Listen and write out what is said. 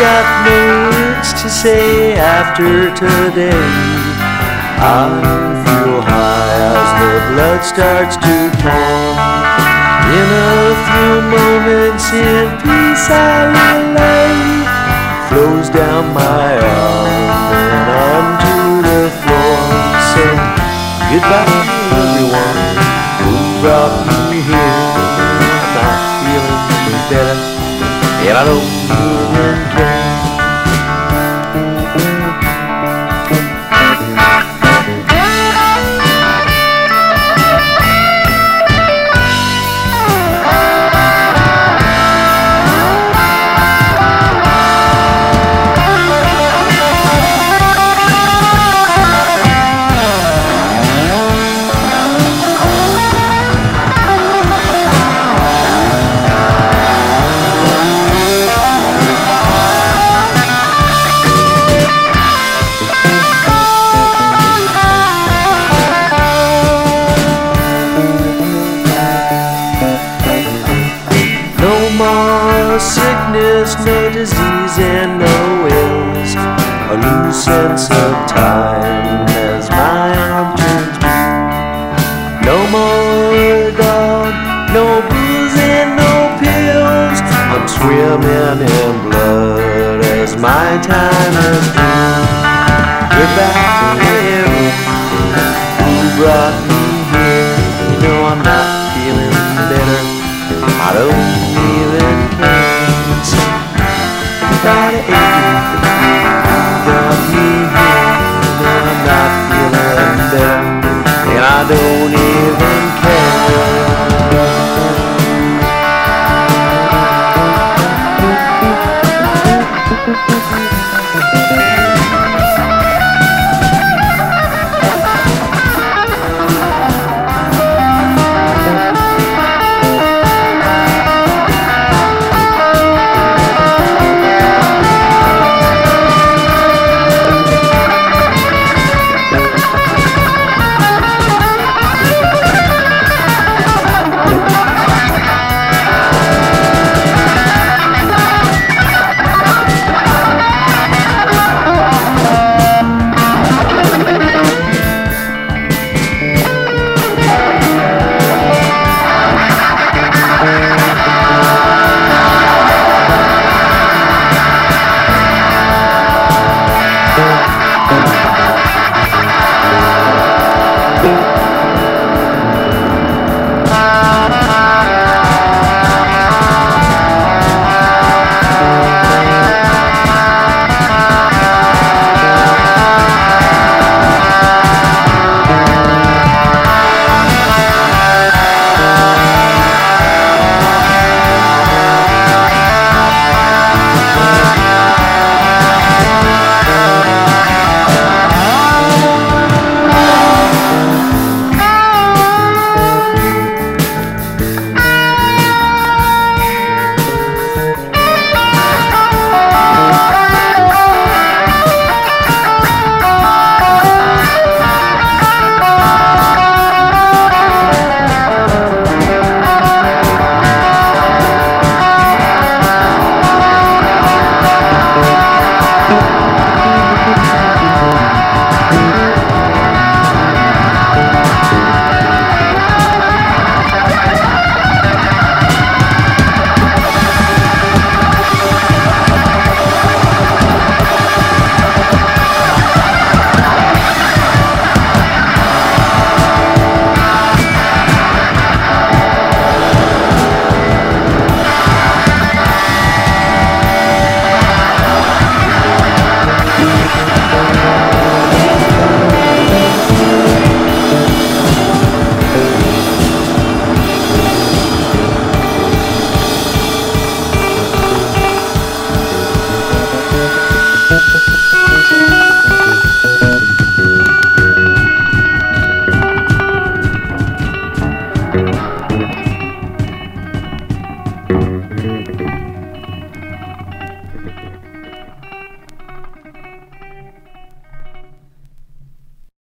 got words to say after today. I feel high as the blood starts to pump. In a few moments in peace I relay flows down my arm and onto the floor. So goodbye everyone who brought me here. I'm not feeling better, and I don't disease, and no ills. A new sense of time as my turns blue. No more dog, no booze, and no pills. I'm swimming in blood as my time has come. Goodbye, everyone who brought me here. You know I'm not feeling better. I don't goodbye